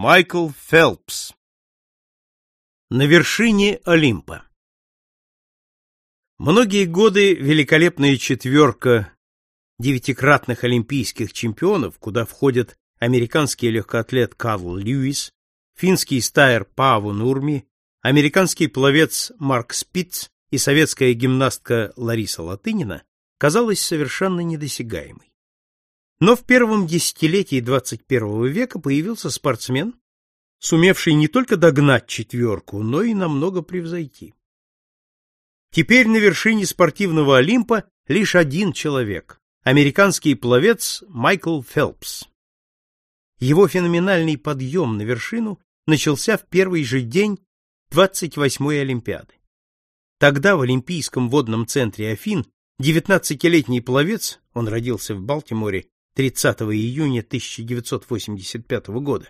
Майкл Фелпс На вершине Олимпа Многие годы великолепная четверка девятикратных олимпийских чемпионов, куда входят американский легкоатлет Карл Льюис, финский стайер Паву Нурми, американский пловец Марк Спиц и советская гимнастка Лариса Латынина, казалась совершенно недосягаемой. Но в первом десятилетии 21 века появился спортсмен, сумевший не только догнать четверку, но и намного превзойти. Теперь на вершине спортивного Олимпа лишь один человек американский пловец Майкл Фелпс. Его феноменальный подъем на вершину начался в первый же день 28-й Олимпиады. Тогда в Олимпийском водном центре Афин 19-летний пловец, он родился в Балтиморе 30 июня 1985 года,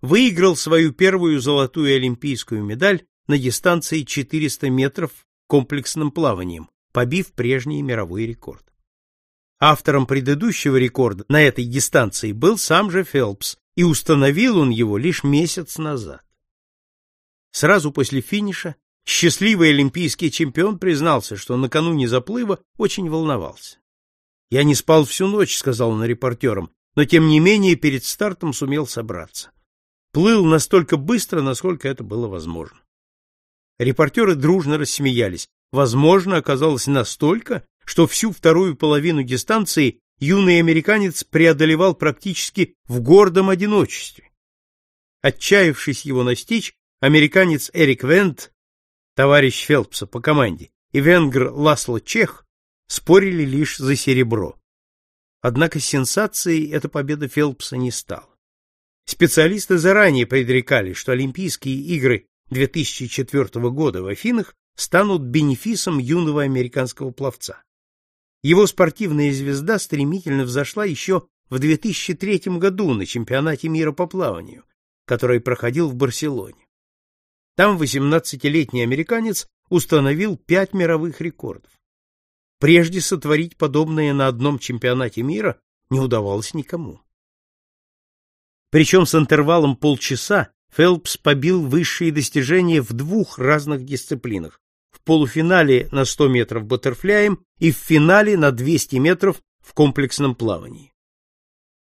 выиграл свою первую золотую олимпийскую медаль на дистанции 400 метров комплексным плаванием, побив прежний мировой рекорд. Автором предыдущего рекорда на этой дистанции был сам же Фелпс, и установил он его лишь месяц назад. Сразу после финиша счастливый олимпийский чемпион признался, что накануне заплыва очень волновался. «Я не спал всю ночь», — сказал он репортерам, но тем не менее перед стартом сумел собраться. Плыл настолько быстро, насколько это было возможно. Репортеры дружно рассмеялись. Возможно, оказалось настолько, что всю вторую половину дистанции юный американец преодолевал практически в гордом одиночестве. Отчаявшись его настичь, американец Эрик Вент, товарищ Фелпса по команде, и венгр Ласло Чех спорили лишь за серебро. Однако сенсацией эта победа Фелпса не стала. Специалисты заранее предрекали, что Олимпийские игры 2004 года в Афинах станут бенефисом юного американского пловца. Его спортивная звезда стремительно взошла еще в 2003 году на чемпионате мира по плаванию, который проходил в Барселоне. Там 18-летний американец установил пять мировых рекордов. Прежде сотворить подобное на одном чемпионате мира не удавалось никому. Причем с интервалом полчаса Фелпс побил высшие достижения в двух разных дисциплинах в полуфинале на 100 метров баттерфляем и в финале на 200 метров в комплексном плавании.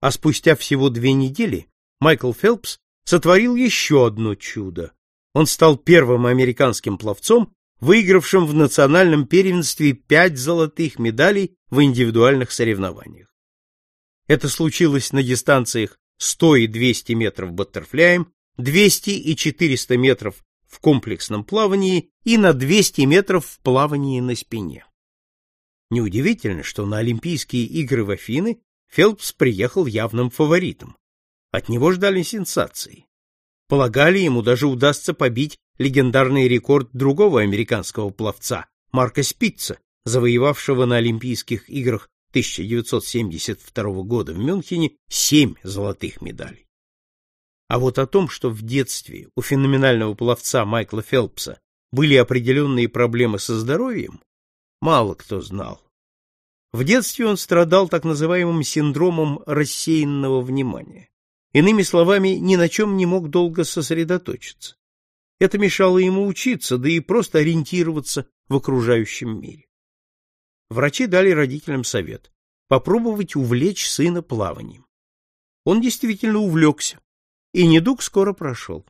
А спустя всего две недели Майкл Фелпс сотворил еще одно чудо. Он стал первым американским пловцом, выигравшим в национальном первенстве пять золотых медалей в индивидуальных соревнованиях. Это случилось на дистанциях 100 и 200 метров баттерфляем, 200 и 400 метров в комплексном плавании и на 200 метров в плавании на спине. Неудивительно, что на Олимпийские игры в Афины Фелпс приехал явным фаворитом. От него ждали сенсации. Полагали, ему даже удастся побить легендарный рекорд другого американского пловца, Марка Спитца, завоевавшего на Олимпийских играх 1972 года в Мюнхене семь золотых медалей. А вот о том, что в детстве у феноменального пловца Майкла Фелпса были определенные проблемы со здоровьем, мало кто знал. В детстве он страдал так называемым синдромом рассеянного внимания. Иными словами, ни на чем не мог долго сосредоточиться. Это мешало ему учиться, да и просто ориентироваться в окружающем мире. Врачи дали родителям совет попробовать увлечь сына плаванием. Он действительно увлекся, и недуг скоро прошел.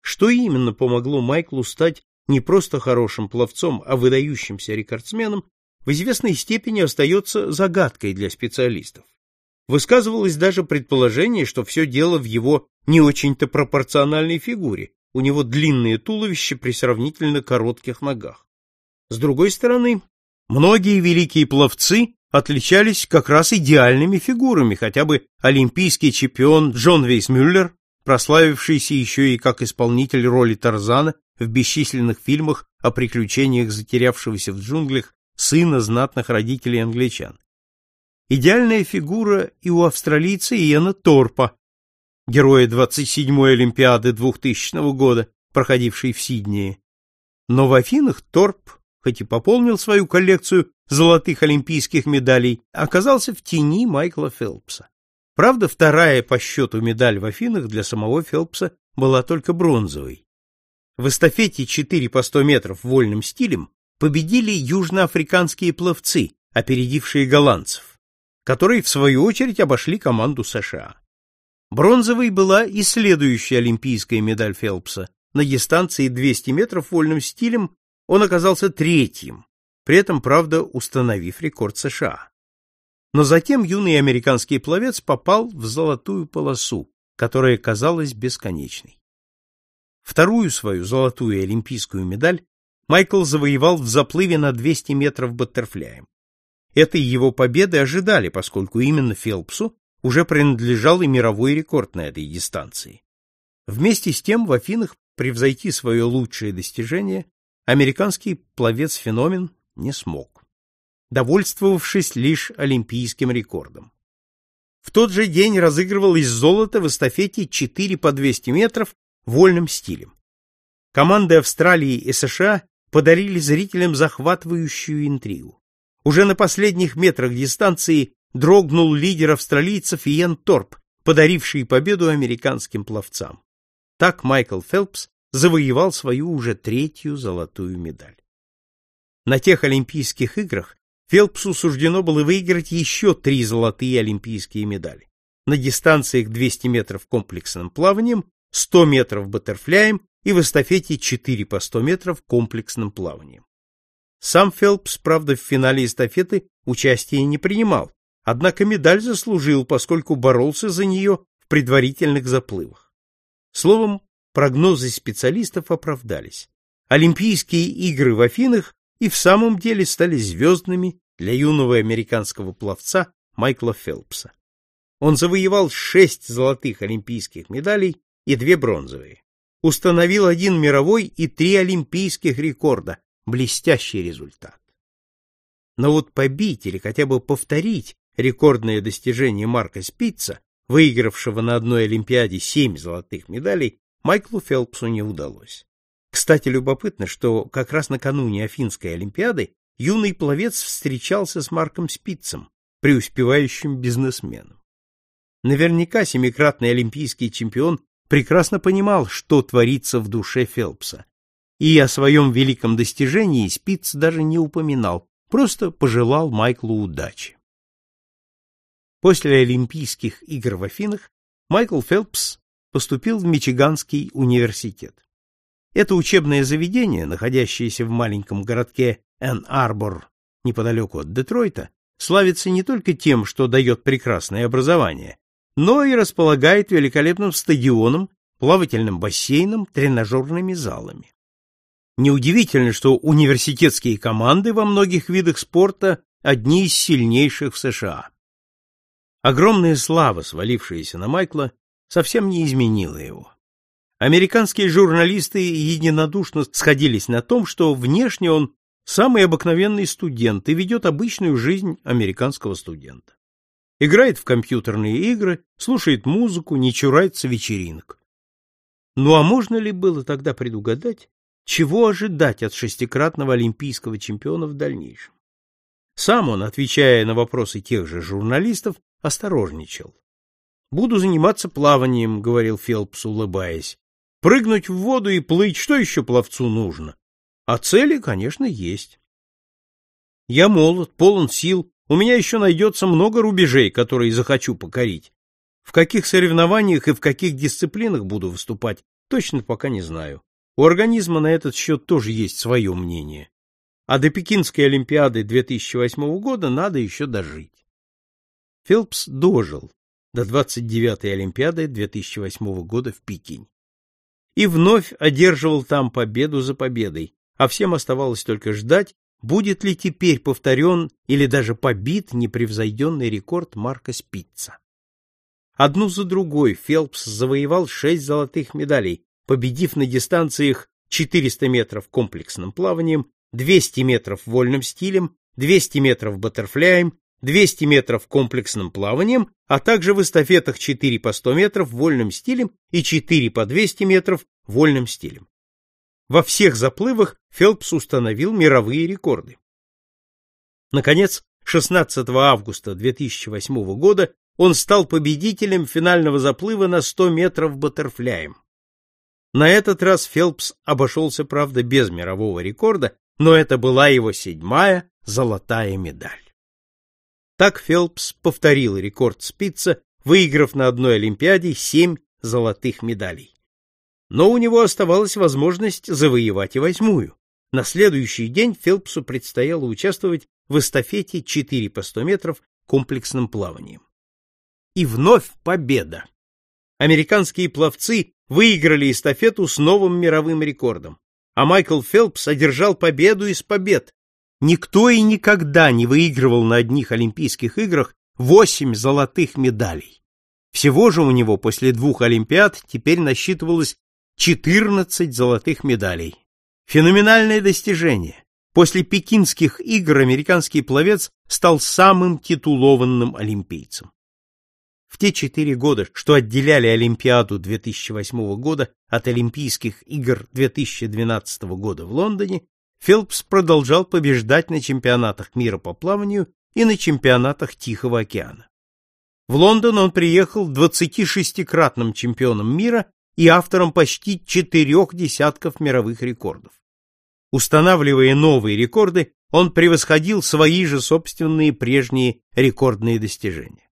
Что именно помогло Майклу стать не просто хорошим пловцом, а выдающимся рекордсменом, в известной степени остается загадкой для специалистов. Высказывалось даже предположение, что все дело в его не очень-то пропорциональной фигуре, у него длинное туловище при сравнительно коротких ногах. С другой стороны, многие великие пловцы отличались как раз идеальными фигурами, хотя бы олимпийский чемпион Джон Вейсмюллер, прославившийся еще и как исполнитель роли Тарзана в бесчисленных фильмах о приключениях затерявшегося в джунглях сына знатных родителей англичан. Идеальная фигура и у австралийца Иена Торпа, героя 27-й Олимпиады 2000 года, проходившей в Сиднее. Но в Афинах Торп, хоть и пополнил свою коллекцию золотых олимпийских медалей, оказался в тени Майкла Фелпса. Правда, вторая по счету медаль в Афинах для самого Фелпса была только бронзовой. В эстафете 4 по 100 метров вольным стилем победили южноафриканские пловцы, опередившие голландцев, которые в свою очередь обошли команду США. Бронзовой была и следующая олимпийская медаль Фелпса. На дистанции 200 метров вольным стилем он оказался третьим, при этом, правда, установив рекорд США. Но затем юный американский пловец попал в золотую полосу, которая казалась бесконечной. Вторую свою золотую олимпийскую медаль Майкл завоевал в заплыве на 200 метров баттерфляем. Этой его победы ожидали, поскольку именно Фелпсу уже принадлежал и мировой рекорд на этой дистанции. Вместе с тем в Афинах превзойти свое лучшее достижение американский пловец-феномен не смог, довольствовавшись лишь олимпийским рекордом. В тот же день разыгрывалось золото в эстафете 4 по 200 метров вольным стилем. Команды Австралии и США подарили зрителям захватывающую интригу. Уже на последних метрах дистанции дрогнул лидер австралийцев Иен Торп, подаривший победу американским пловцам. Так Майкл Фелпс завоевал свою уже третью золотую медаль. На тех Олимпийских играх Фелпсу суждено было выиграть еще три золотые олимпийские медали. На дистанциях 200 метров комплексным плаванием, 100 метров баттерфляем и в эстафете 4 по 100 метров комплексным плаванием. Сам Фелпс, правда, в финале эстафеты участия не принимал, однако медаль заслужил, поскольку боролся за нее в предварительных заплывах. Словом, прогнозы специалистов оправдались. Олимпийские игры в Афинах и в самом деле стали звездными для юного американского пловца Майкла Фелпса. Он завоевал шесть золотых олимпийских медалей и две бронзовые. Установил один мировой и три олимпийских рекорда. Блестящий результат. Но вот побить или хотя бы повторить рекордное достижение Марка Спица, выигравшего на одной Олимпиаде семь золотых медалей, Майклу Фелпсу не удалось. Кстати, любопытно, что как раз накануне Афинской Олимпиады юный пловец встречался с Марком Спицем, преуспевающим бизнесменом. Наверняка семикратный олимпийский чемпион прекрасно понимал, что творится в душе Фелпса, и о своем великом достижении Спиц даже не упоминал, просто пожелал Майклу удачи. После Олимпийских игр в Афинах Майкл Фелпс поступил в Мичиганский университет. Это учебное заведение, находящееся в маленьком городке Эн-Арбор, неподалеку от Детройта, славится не только тем, что дает прекрасное образование, но и располагает великолепным стадионом, плавательным бассейном, тренажерными залами. Неудивительно, что университетские команды во многих видах спорта одни из сильнейших в США. Огромная слава, свалившаяся на Майкла, совсем не изменила его. Американские журналисты единодушно сходились на том, что внешне он самый обыкновенный студент и ведет обычную жизнь американского студента. Играет в компьютерные игры, слушает музыку, не чурается вечеринок. Ну а можно ли было тогда предугадать, чего ожидать от шестикратного олимпийского чемпиона в дальнейшем? Сам он, отвечая на вопросы тех же журналистов, осторожничал. Буду заниматься плаванием, говорил Фелпс, улыбаясь. Прыгнуть в воду и плыть, что еще пловцу нужно? А цели, конечно, есть. Я молод, полон сил, у меня еще найдется много рубежей, которые захочу покорить. В каких соревнованиях и в каких дисциплинах буду выступать, точно пока не знаю. У организма на этот счет тоже есть свое мнение. А до Пекинской Олимпиады 2008 года надо еще дожить. Фелпс дожил до 29-й Олимпиады 2008 года в Пекине. И вновь одерживал там победу за победой, а всем оставалось только ждать, будет ли теперь повторен или даже побит непревзойденный рекорд Марка Спитца. Одну за другой Фелпс завоевал шесть золотых медалей, победив на дистанциях 400 метров комплексным плаванием, 200 метров вольным стилем, 200 метров баттерфляем 200 метров комплексным плаванием, а также в эстафетах 4 по 100 метров вольным стилем и 4 по 200 метров вольным стилем. Во всех заплывах Фелпс установил мировые рекорды. Наконец, 16 августа 2008 года он стал победителем финального заплыва на 100 метров баттерфляем. На этот раз Фелпс обошелся, правда, без мирового рекорда, но это была его седьмая золотая медаль. Так Фелпс повторил рекорд Спица, выиграв на одной Олимпиаде семь золотых медалей. Но у него оставалась возможность завоевать и восьмую. На следующий день Фелпсу предстояло участвовать в эстафете 4 по 100 метров комплексным плаванием. И вновь победа! Американские пловцы выиграли эстафету с новым мировым рекордом, а Майкл Фелпс одержал победу из побед. Никто и никогда не выигрывал на одних Олимпийских играх восемь золотых медалей. Всего же у него после двух Олимпиад теперь насчитывалось 14 золотых медалей. Феноменальное достижение. После пекинских игр американский пловец стал самым титулованным олимпийцем. В те четыре года, что отделяли Олимпиаду 2008 года от Олимпийских игр 2012 года в Лондоне, Фелпс продолжал побеждать на чемпионатах мира по плаванию и на чемпионатах Тихого океана. В Лондон он приехал 26-кратным чемпионом мира и автором почти четырех десятков мировых рекордов. Устанавливая новые рекорды, он превосходил свои же собственные прежние рекордные достижения.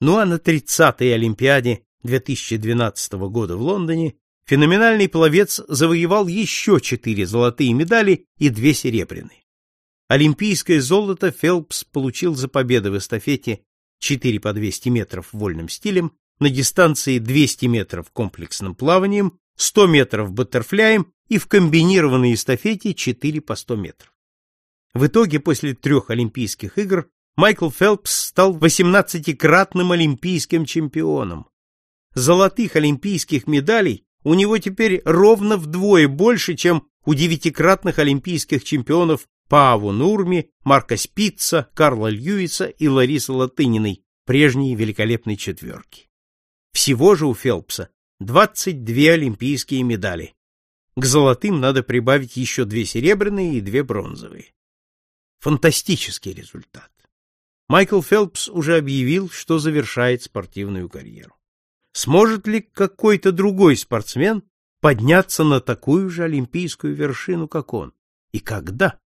Ну а на 30-й Олимпиаде 2012 года в Лондоне феноменальный пловец завоевал еще четыре золотые медали и две серебряные. Олимпийское золото Фелпс получил за победы в эстафете 4 по 200 метров вольным стилем, на дистанции 200 метров комплексным плаванием, 100 метров баттерфляем и в комбинированной эстафете 4 по 100 метров. В итоге после трех Олимпийских игр Майкл Фелпс стал 18-кратным олимпийским чемпионом. Золотых олимпийских медалей у него теперь ровно вдвое больше, чем у девятикратных олимпийских чемпионов Пааву Нурми, Марка Спица, Карла Льюиса и Ларисы Латыниной, прежней великолепной четверки. Всего же у Фелпса 22 олимпийские медали. К золотым надо прибавить еще две серебряные и две бронзовые. Фантастический результат. Майкл Фелпс уже объявил, что завершает спортивную карьеру. Сможет ли какой-то другой спортсмен подняться на такую же олимпийскую вершину, как он? И когда?